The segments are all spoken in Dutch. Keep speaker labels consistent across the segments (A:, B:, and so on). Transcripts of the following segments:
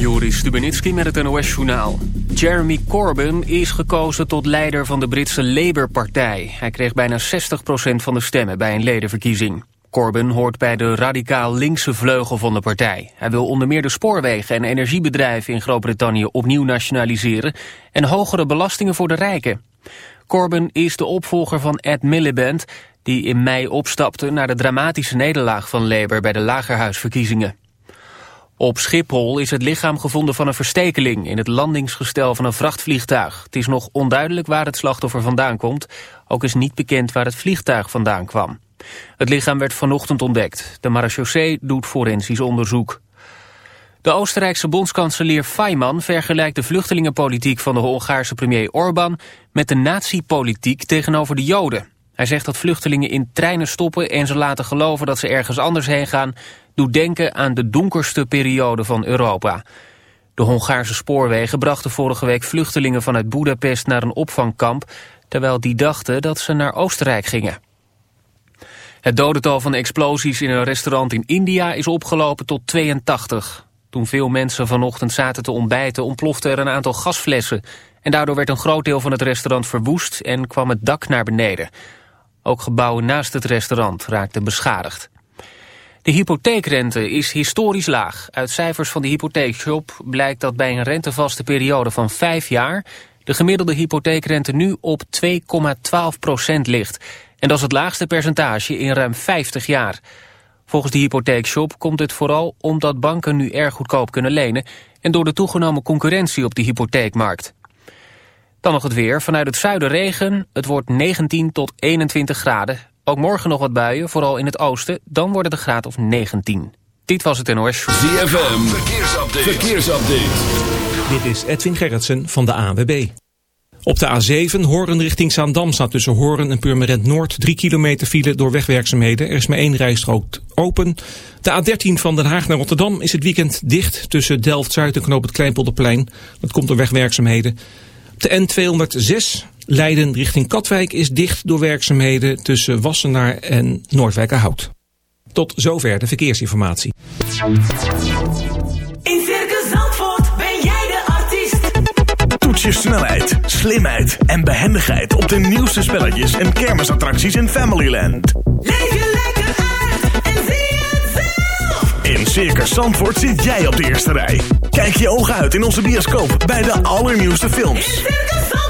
A: Joris Stubenitski met het NOS-journaal. Jeremy Corbyn is gekozen tot leider van de Britse Labour-partij. Hij kreeg bijna 60% van de stemmen bij een ledenverkiezing. Corbyn hoort bij de radicaal linkse vleugel van de partij. Hij wil onder meer de spoorwegen en energiebedrijven in Groot-Brittannië opnieuw nationaliseren... en hogere belastingen voor de rijken. Corbyn is de opvolger van Ed Miliband... die in mei opstapte na de dramatische nederlaag van Labour bij de lagerhuisverkiezingen. Op Schiphol is het lichaam gevonden van een verstekeling in het landingsgestel van een vrachtvliegtuig. Het is nog onduidelijk waar het slachtoffer vandaan komt. Ook is niet bekend waar het vliegtuig vandaan kwam. Het lichaam werd vanochtend ontdekt. De marechaussee doet forensisch onderzoek. De Oostenrijkse bondskanselier Fayman vergelijkt de vluchtelingenpolitiek van de Hongaarse premier Orbán met de nazi-politiek tegenover de Joden. Hij zegt dat vluchtelingen in treinen stoppen en ze laten geloven dat ze ergens anders heen gaan doet denken aan de donkerste periode van Europa. De Hongaarse spoorwegen brachten vorige week vluchtelingen vanuit Budapest naar een opvangkamp, terwijl die dachten dat ze naar Oostenrijk gingen. Het dodental van explosies in een restaurant in India is opgelopen tot 82. Toen veel mensen vanochtend zaten te ontbijten ontplofte er een aantal gasflessen. En daardoor werd een groot deel van het restaurant verwoest en kwam het dak naar beneden. Ook gebouwen naast het restaurant raakten beschadigd. De hypotheekrente is historisch laag. Uit cijfers van de hypotheekshop blijkt dat bij een rentevaste periode van vijf jaar... de gemiddelde hypotheekrente nu op 2,12 procent ligt. En dat is het laagste percentage in ruim 50 jaar. Volgens de hypotheekshop komt het vooral omdat banken nu erg goedkoop kunnen lenen... en door de toegenomen concurrentie op de hypotheekmarkt. Dan nog het weer. Vanuit het zuiden regen. Het wordt 19 tot 21 graden. Ook morgen nog wat buien, vooral in het oosten. Dan wordt het een graad of 19. Dit was het NOS.
B: ZFM, verkeersupdate. verkeersupdate.
C: Dit is Edwin Gerritsen van de ANWB. Op de A7 Horen richting Zaandam staat tussen Horen en Purmerend Noord 3 kilometer file door wegwerkzaamheden. Er is maar één rijstrook open. De A13 van Den Haag naar Rotterdam is het weekend dicht tussen Delft-Zuid en Knoop het Kleinpolderplein. Dat komt door wegwerkzaamheden. De N206 Leiden richting Katwijk is dicht door werkzaamheden tussen Wassenaar en Noordwijkerhout. Tot zover de verkeersinformatie.
D: In Circus Zandvoort ben jij de artiest.
E: Toets je snelheid, slimheid en behendigheid op de nieuwste spelletjes en kermisattracties in Familyland.
D: Leef je lekker uit en zie het zelf.
E: In Circus Zandvoort zit jij op de eerste rij. Kijk je ogen uit in onze bioscoop bij de allernieuwste
D: In
E: films.
D: Circus Zandvoort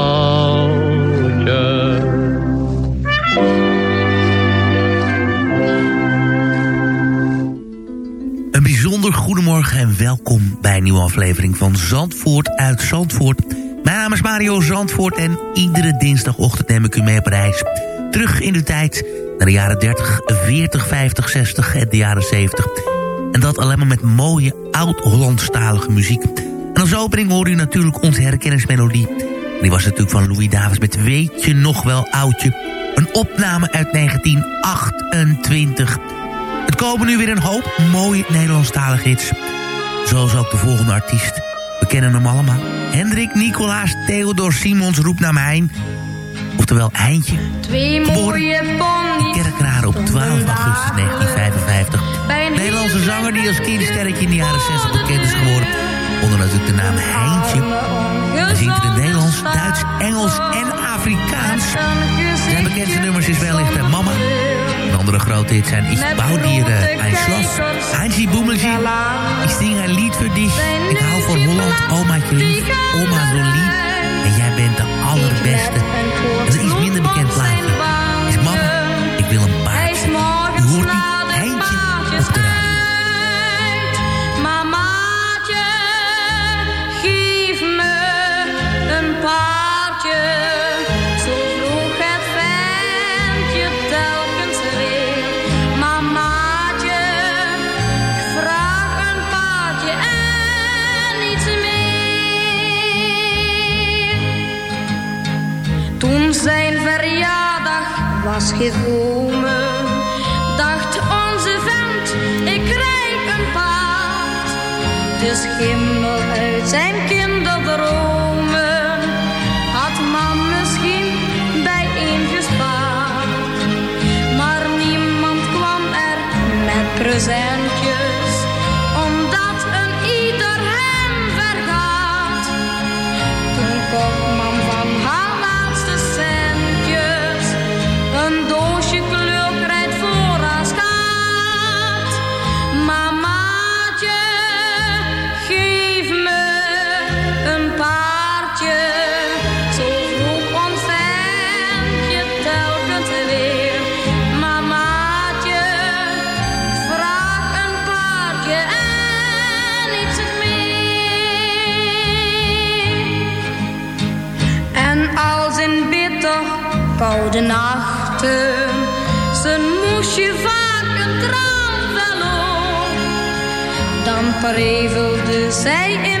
F: Goedemorgen en welkom bij een nieuwe aflevering van Zandvoort uit Zandvoort. Mijn naam is Mario Zandvoort en iedere dinsdagochtend neem ik u mee op reis. Terug in de tijd naar de jaren 30, 40, 50, 60 en de jaren 70. En dat alleen maar met mooie oud-Hollandstalige muziek. En als opening hoor u natuurlijk onze herkenningsmelodie. En die was natuurlijk van Louis Davis met Weet je nog wel oudje? Een opname uit 1928. Het komen nu weer een hoop mooie Nederlandstalige hits. Zoals ook de volgende artiest. We kennen hem allemaal. Hendrik Nicolaas Theodor Simons roept naar mij. Oftewel Eindje.
G: Twee mooie.
F: Kerkrade op 12 augustus 1955. Nederlandse zanger die als kindsterretje in de jaren 60 bekend is geworden. Onder natuurlijk de naam Heintje. Hij zingt in het Nederlands, Duits, Engels en Afrikaans. Zijn bekendste nummers is wellicht Mama. Een andere grote hit zijn Ich bouw dir ein Schloss. Heinzie Boemeltje. Ik zing een lied voor dich. Ik hou van Holland, omaatje lief. Oma zo lief. En jij bent de allerbeste.
H: Was dacht onze vent, ik krijg een paard. De schimmel uit zijn kinderdromen prevelde zij in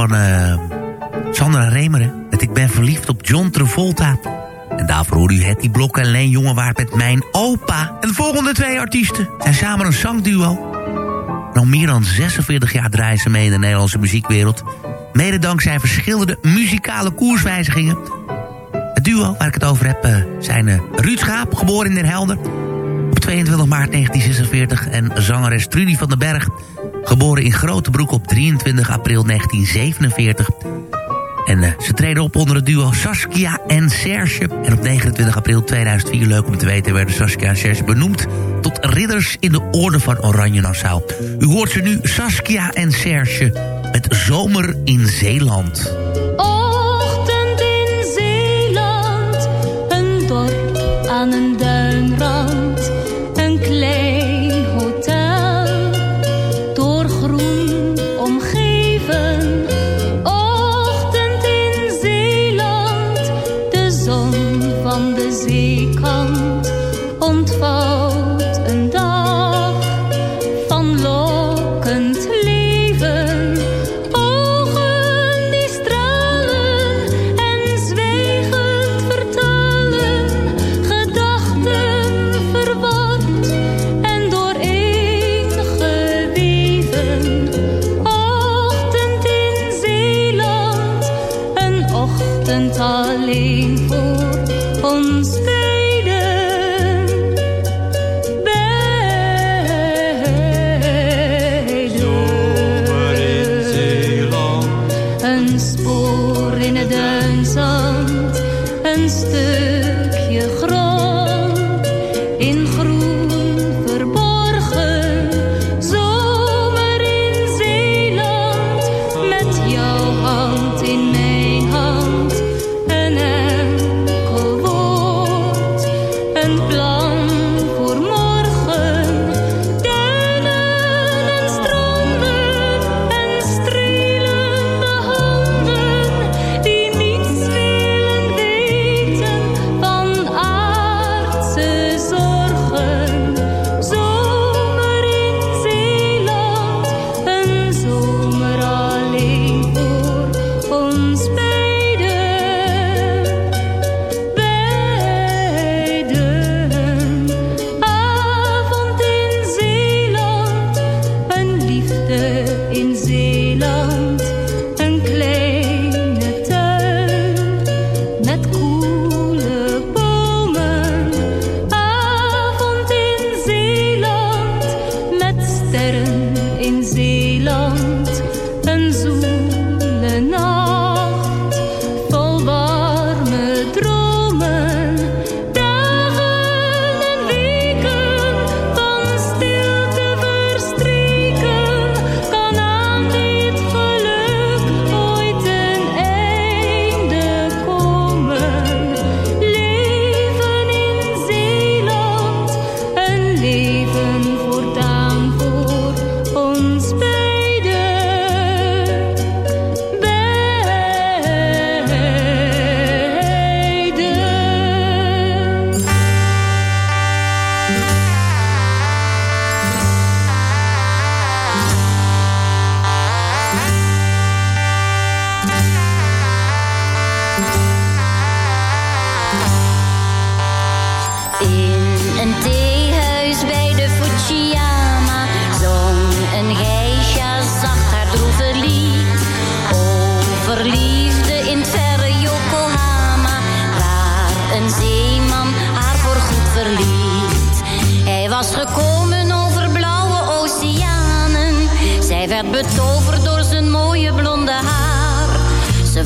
F: Van eh, Sandra Remeren. Met Ik ben verliefd op John Travolta. En daarvoor hoorde u Hetty Blok en Leen Jongewaard met Mijn Opa. En de volgende twee artiesten zijn samen een zangduo. Al meer dan 46 jaar draaien ze mee in de Nederlandse muziekwereld. Mede dankzij verschillende muzikale koerswijzigingen. Het duo waar ik het over heb eh, zijn uh, Ruud Schaap, geboren in Den Helder... op 22 maart 1946 en zangeres Trudy van den Berg... geboren in Grotebroek op 23 april 1947... En uh, ze treden op onder het duo Saskia en Serge. En op 29 april 2004, leuk om te weten... werden Saskia en Serge benoemd tot ridders in de orde van Oranje Nassau. U hoort ze nu, Saskia en Serge, met Zomer in Zeeland.
G: Ochtend in Zeeland, een dorp aan een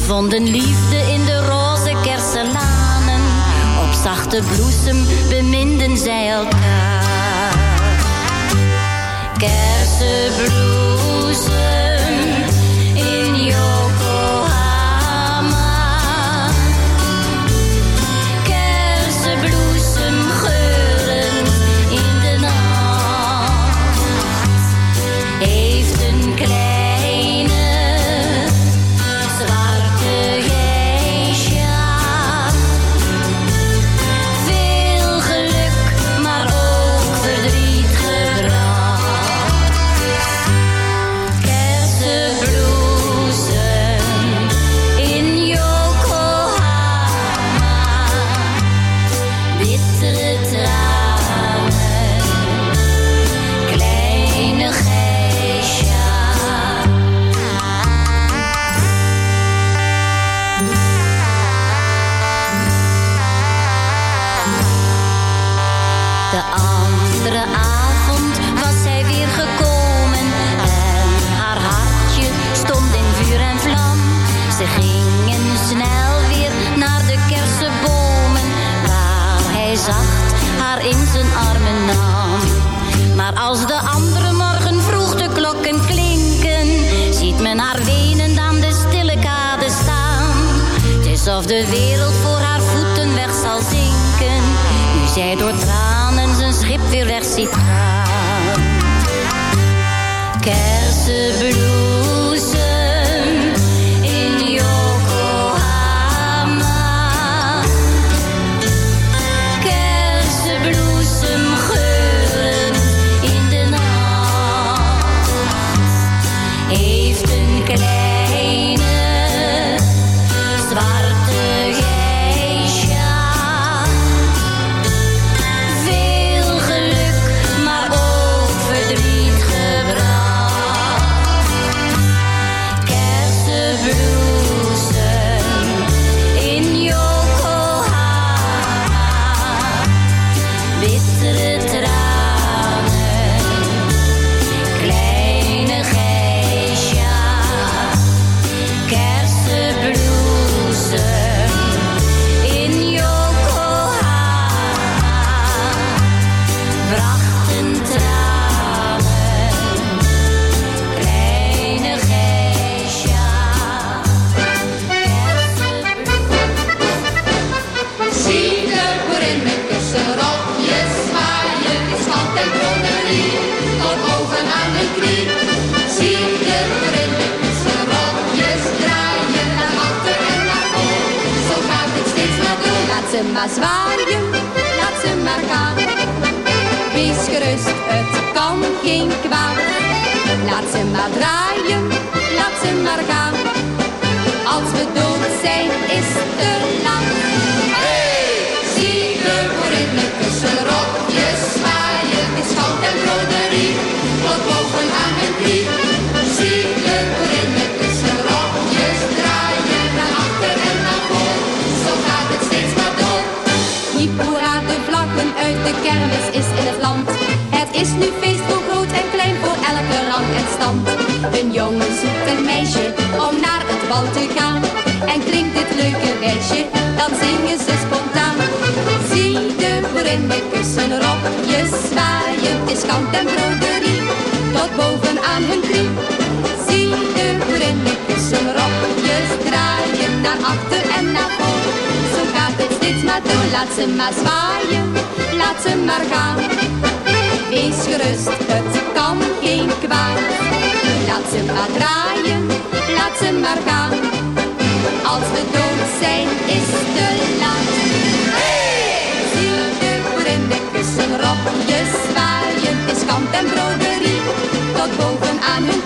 I: vonden liefde in de roze kerselanen. Op zachte bloesem beminden zij elkaar. Kersenbloesem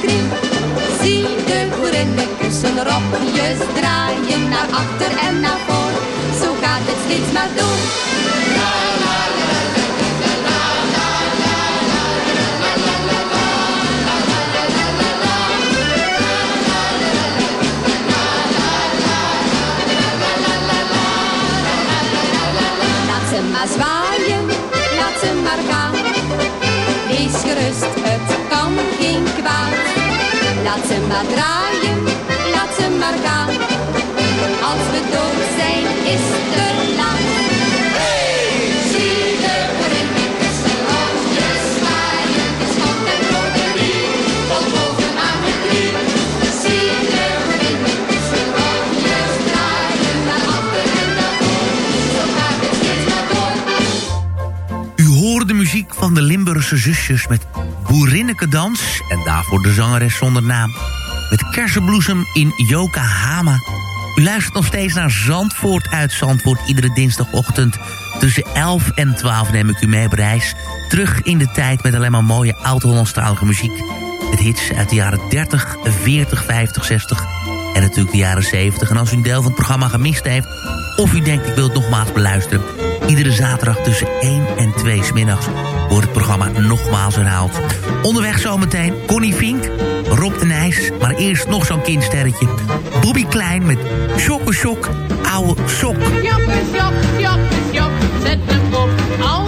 J: Zie de boerin de
K: kussen rokjes draaien, naar achter en naar voor. Zo gaat het steeds maar door. Laat ze maar zwaaien, laat ze maar gaan. Wees gerust, het kan geen kwaad. Laat ze maar draaien, laat ze maar gaan. Als we dood zijn, is het te laat.
J: Zie de boerin met kussenrokjes zwaaien, is stand en broderie, tot boven aan de knie. Zie de boerin met kussenrokjes draaien, naar achter en naar voor, zo gaat het steeds maar door.
F: U hoorde de muziek van de Limburgse zusjes met Boerinneke Dans... en daarvoor de zangeres zonder naam. Met kersenbloesem in Yokohama. U luistert nog steeds naar Zandvoort uit Zandvoort... iedere dinsdagochtend tussen 11 en 12 neem ik u mee op reis. Terug in de tijd met alleen maar mooie oud-Hollandstalige muziek. Met hits uit de jaren 30, 40, 50, 60 en natuurlijk de jaren 70. En als u een deel van het programma gemist heeft... of u denkt ik wil het nogmaals beluisteren... iedere zaterdag tussen 1 en 2 smiddags wordt het programma nogmaals herhaald. Onderweg zometeen Connie Fink, Rob de Nijs... maar eerst nog zo'n kindsterretje. Bobby Klein met Shokke Shock, ouwe sok.
L: Jokke, sjok, jokke, sjok, zet hem op, ouwe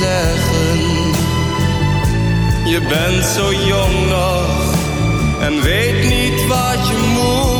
M: zeggen. Je bent zo jong nog en weet niet wat je moet.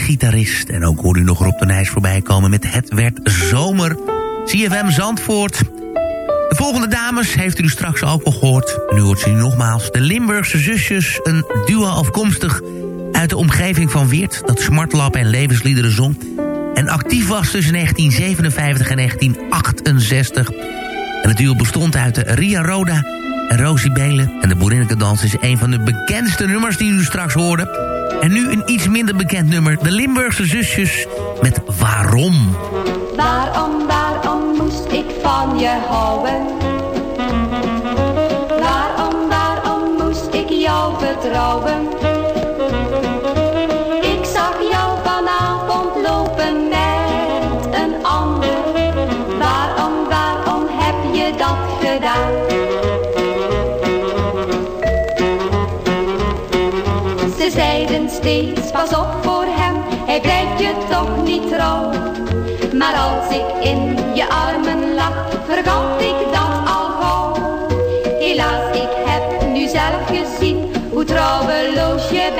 G: gitarist. En
F: ook hoorde u nog Rob de Nijs voorbij komen met Het werd zomer. CFM Zandvoort. De volgende dames heeft u straks ook al gehoord. Nu hoort ze nogmaals. De Limburgse zusjes, een duo afkomstig uit de omgeving van Weert... dat smartlap en levensliederen zong. En actief was tussen 1957 en 1968. En het duo bestond uit de Ria Roda en Rosie Belen. En de Boerinnekendans is een van de bekendste nummers die u straks hoorde. En nu een iets minder bekend nummer. De Limburgse zusjes met Waarom.
K: Waarom, waarom moest ik van je houden? Waarom, waarom moest ik jou vertrouwen? Pas op voor hem, hij blijft je toch niet trouw. Maar als ik in je armen lag, vergat ik dat al gauw. Helaas, ik heb nu zelf gezien hoe trouweloos je bent.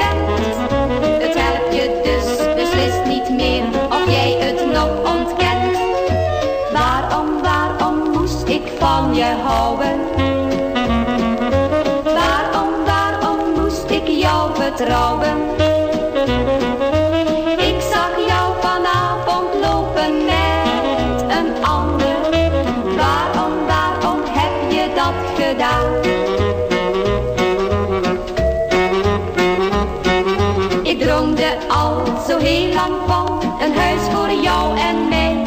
K: Heel lang van een huis voor jou en mij.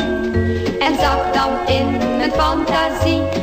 K: En zag dan in mijn fantasie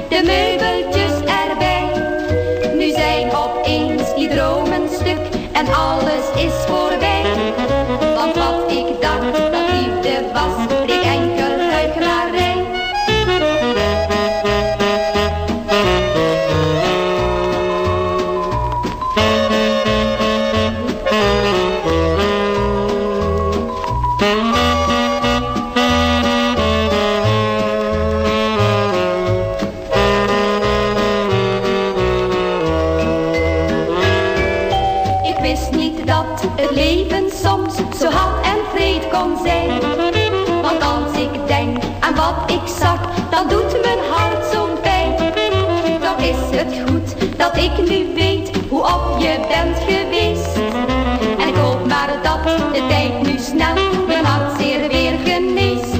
K: ik nu weet hoe op je bent geweest. En ik hoop maar dat de tijd nu snel mijn hart zeer weer geneest.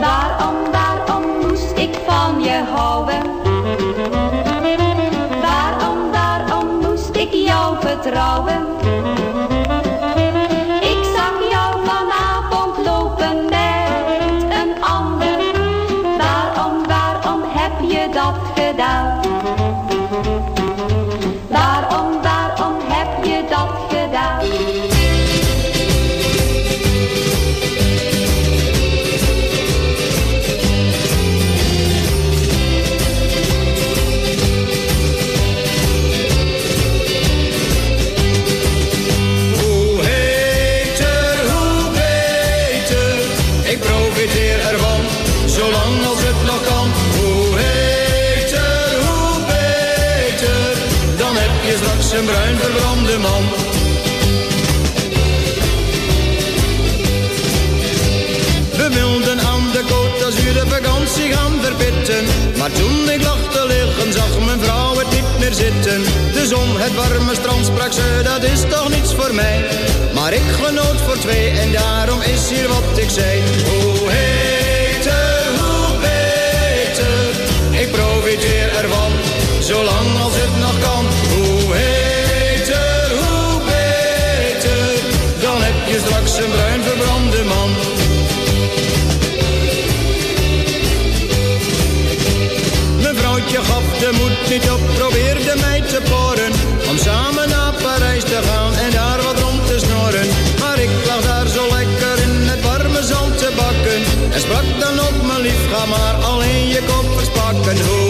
K: Waarom, waarom moest ik van je houden? Waarom, waarom moest ik jou vertrouwen?
N: Zitten. De zon, het warme strand, sprak ze, dat is toch niets voor mij. Maar ik genoot voor twee en daarom is hier wat ik zei. Heter, niet op, probeerde mij te poren. Om samen naar Parijs te gaan en daar wat rond te snoren. Maar ik lag daar zo lekker in het warme zand te bakken. En sprak dan op mijn lief, ga maar alleen je koffers pakken. Hoe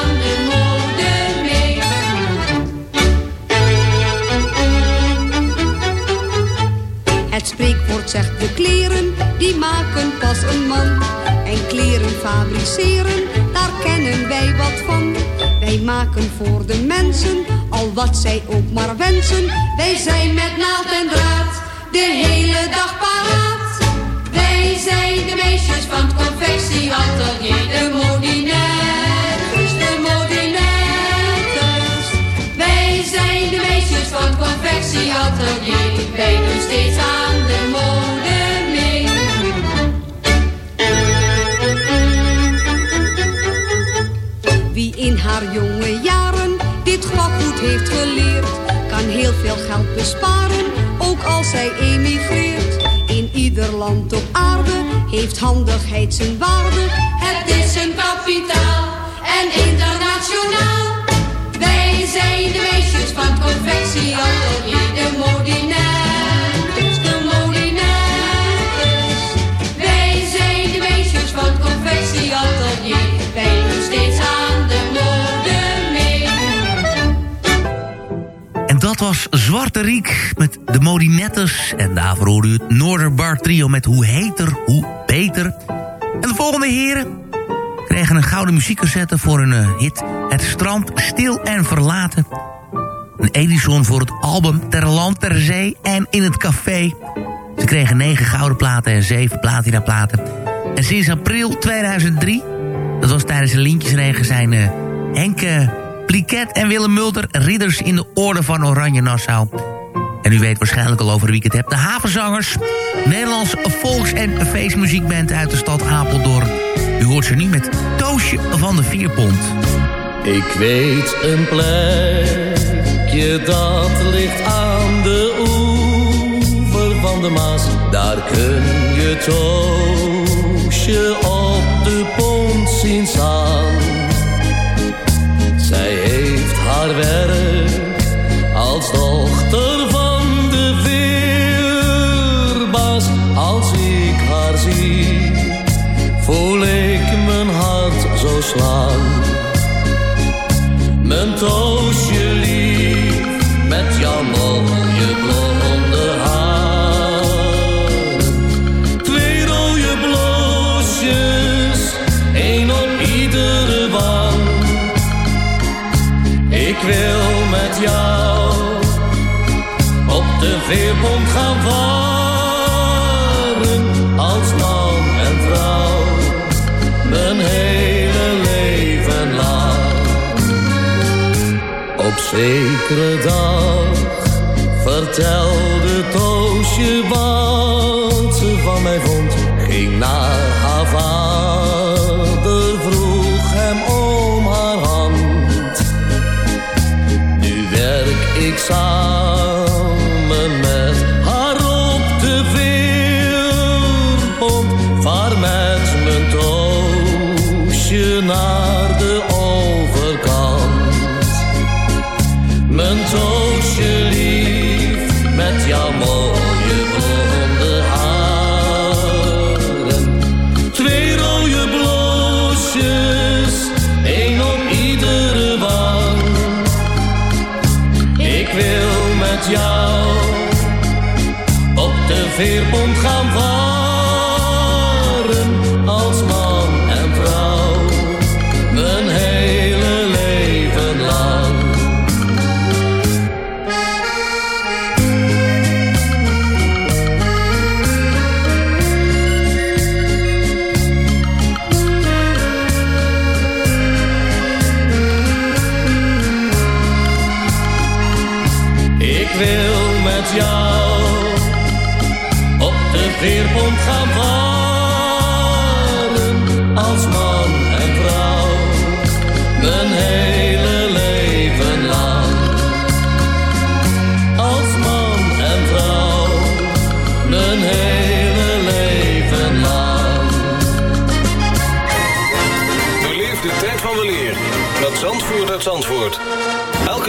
O: Spreekwoord zegt de kleren, die maken pas een man. En kleren fabriceren, daar kennen wij wat van. Wij maken voor de mensen, al wat zij ook maar wensen. Wij zijn met naald en draad, de hele dag paraat.
P: Wij zijn de meisjes van het confectieatelier, de modinettes, confectieatelier. Wij doen steeds aan de mode mee.
O: Wie in haar jonge jaren dit goed heeft geleerd, kan heel veel geld besparen, ook als zij emigreert. In ieder land op aarde heeft handigheid zijn waarde. Het is een kapitaal en internationaal. Wij zijn de meisjes van confectie, atelier de modinettes, de modinettes. Wij zijn de meisjes van confectie, atelier, wij doen steeds aan de mode.
F: En dat was Zwarte Riek met de Modinettes. En daarvoor hoorde u het Noorderbar trio met Hoe heter, hoe beter. En de volgende heren kregen een gouden muziekcassette voor hun eh, hit... Het strand stil en verlaten. Een Edison voor het album Ter Land, Ter Zee en In het Café. Ze kregen negen gouden platen en zeven platina platen. En sinds april 2003, dat was tijdens de Lintjesregen... zijn eh, Henk eh, Pliket en Willem Mulder ridders in de orde van Oranje Nassau... En u weet waarschijnlijk al over wie ik het heb. De Havenzangers, Nederlands volks- en feestmuziekband uit de stad Apeldoorn. U hoort ze nu met Toosje van de Vierpont.
Q: Ik weet een plekje dat ligt aan de oever van de Maas. Daar kun je Toosje op de pont zien staan. Zij heeft haar werk als dochter van de weerbaas. Als ik haar zie, voel ik hart zo slaan. Mijn toosje lief, met jouw mooie blonde haar. Twee rode bloosjes, één op iedere wang. Ik wil met jou op de veerpont gaan varen. Zekere dag vertelde Toosje wat ze van mij vond. Ging naar haar vader, vroeg hem om haar hand. Nu werk ik samen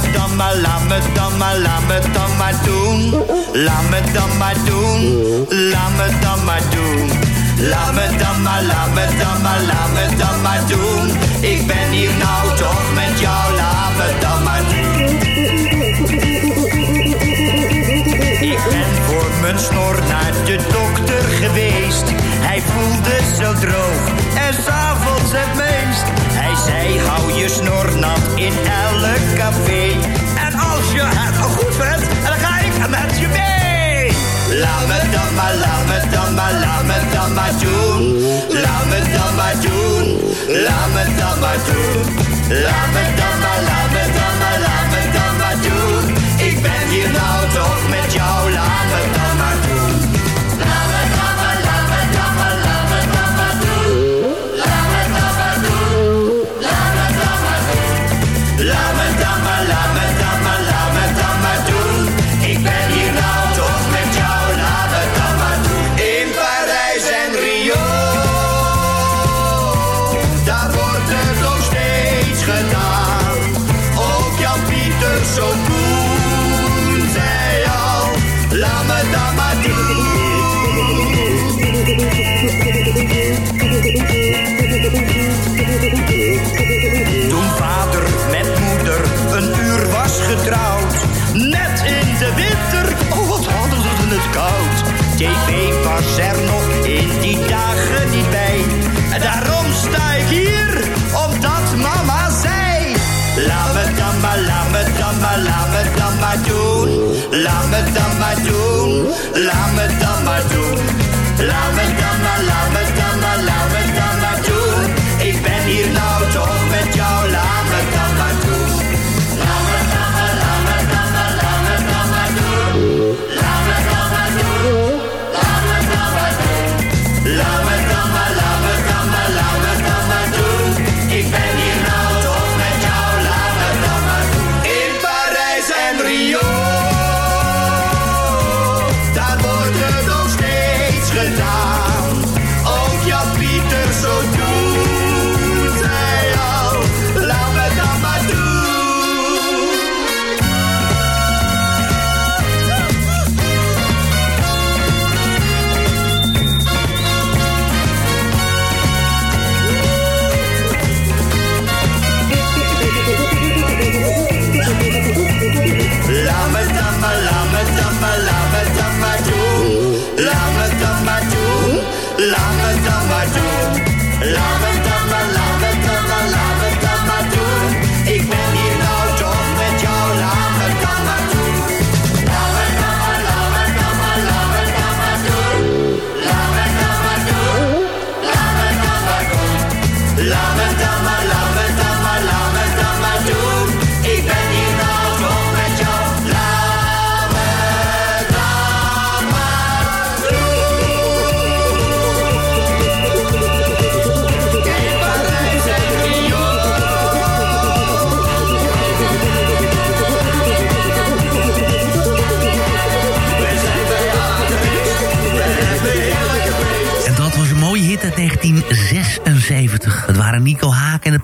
R: dan maar, laat me dan maar, laat me dan maar doen. Laat me dan maar doen, laat me dan maar doen. Laat me dan maar, laat me dan maar, laat me dan maar doen. Ik ben hier nou toch met jou, laat me dan maar doen. Mijn snor naar de dokter geweest. Hij voelde zo droog en s'avonds het meest. Hij zei, hou je snor nat in elk café. En als je het goed vindt, dan ga ik met je mee. Laat me dan maar, laat me dan maar, laat me dan maar doen. Laat me dan maar doen, laat me dan maar doen. Laat me dan maar, laat me dan maar, laat me dan maar doen. Ben hier nou toch met jou, laat me dan maar doen.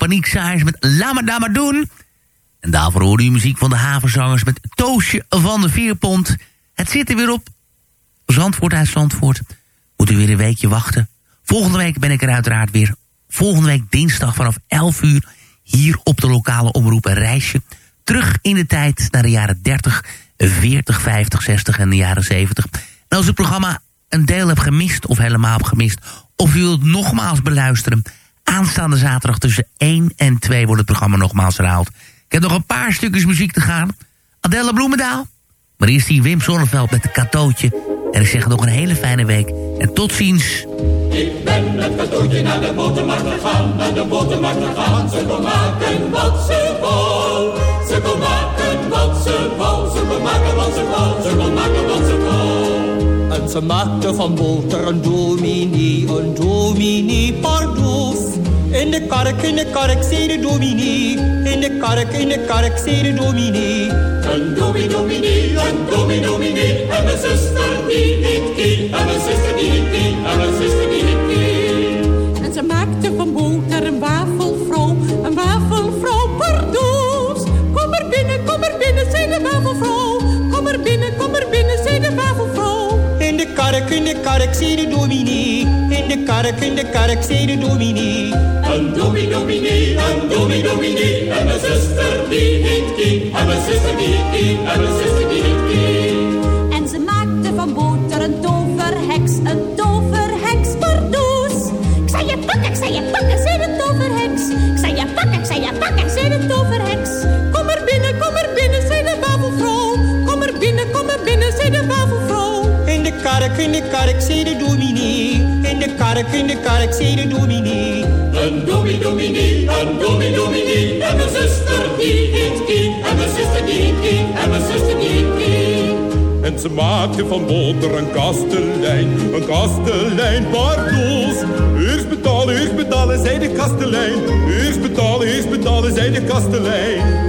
R: De
F: Paniekzaaiers met Laat me daar maar doen. En daarvoor hoorde u muziek van de havenzangers met Toosje van de Veerpont. Het zit er weer op. Zandvoort uit Zandvoort. Moet u weer een weekje wachten. Volgende week ben ik er uiteraard weer. Volgende week dinsdag vanaf 11 uur. Hier op de lokale omroep een reisje. Terug in de tijd naar de jaren 30, 40, 50, 60 en de jaren 70. En als u het programma een deel hebt gemist of helemaal hebt gemist... of u wilt nogmaals beluisteren... aanstaande zaterdag tussen 1 en 2 wordt het programma nogmaals herhaald. Ik heb nog een paar stukjes muziek te gaan. Adelle Bloemendaal. Maar eerst hier Wim Sonneveld met een katootje. En ik zeg nog een hele fijne week. En tot ziens.
P: Ik ben met katoentje naar de botermarkt gegaan, naar de botermarkt gegaan. Ze kon maken wat ze wou. Ze kon maken wat ze wou. Ze kon maken wat ze wou. Ze kon wat ze wou.
S: En ze maakte van boter een dominee, een dominee pardoes. In de kark, in de kark, zei de dominee. In de kark, in de kark, zei de dominee.
P: Een dominee, dominee, een dominee, dominee. En mijn zuster die niet die. En mijn zuster die niet die. En mijn zuster die niet die.
T: En ze maakte van
N: kark, in de kark, zei de dominee. In de kark, in de kark, zei de dominee.
P: Een dominee, dominee, een dominee, dominee. En mijn zuster die heet Kie. En mijn zuster die heet Kie. En mijn zuster die heet Kie.
L: En ze maakte van boter een toverheks, een toverheks pardoes. Ik zei je pakken, ik zei je pakken,
N: kark, in de kark, zei de dominee. In de kark, in de kark, zei de dominee.
P: Een dominee, dominee, een dominee, dominee. En mijn zuster die heet Kie. En mijn zuster die heet Kie. En mijn zuster die heet Kie.
U: En ze maakte van boter een kastelein, een kastelein pardoes. Eerst betalen, eerst betalen, zei de kastelein. Eerst betalen, eerst betalen, zei de kastelein.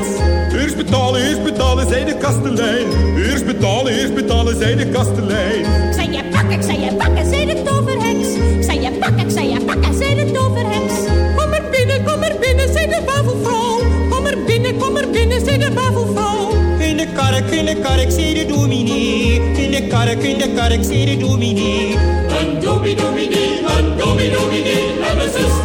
U: Betalen, eerst betalen, zei de kastelein. Eerst betalen, eerst betalen, zei de kastelein.
L: Ik zei je pakken, ik zei je pakken, zei de toverheks. Ik zei je pakken, ik zei je pakken, zei de toverheks.
V: Kom er binnen, kom er binnen, zei de bavelvrouw. Kom er binnen, kom er binnen, zei de bavelvrouw.
N: In de kark, in de kark, zei de dominee. In de kark, in de kark, zei de dominee.
P: Een dominee, dominee, een dominee, dominee. En mijn zuster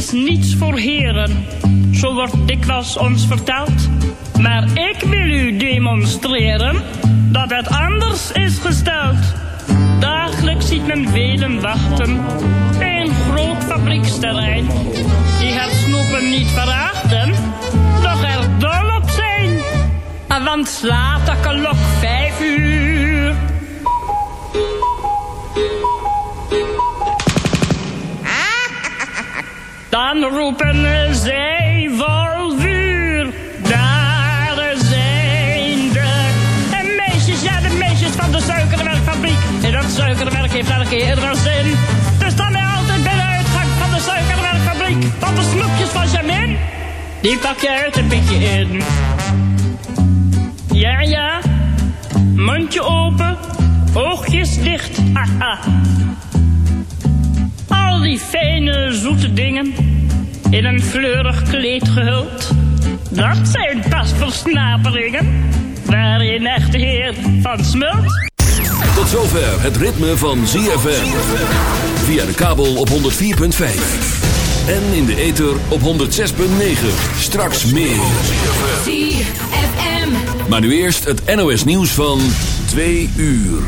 H: is niets voor heren, zo wordt dikwijls ons verteld. Maar ik wil u demonstreren dat het anders is gesteld. Dagelijks ziet men velen wachten bij een groot fabrieksterrein. Die het snoepen niet verachten, doch er dol op zijn. Want slaat de klok vijf uur. Dan roepen zij vol vuur. Daar zijn de en meisjes, ja de meisjes van de suikerwerkfabriek. En dat suikerwerk heeft elke keer een zin. Dus dan altijd bij de uitgang van de suikerwerkfabriek. Want de snoepjes van Jamin, die pak je uit een beetje in. Ja, ja, mondje open, oogjes dicht, haha. Al die fijne, zoete dingen, in een fleurig kleed gehuld. Dat zijn pas versnaperingen, waarin echt de heer van smult.
B: Tot zover het ritme van ZFM. Via de kabel op 104.5. En in de ether op 106.9. Straks meer.
W: ZFM.
B: Maar nu eerst het NOS nieuws van 2 uur.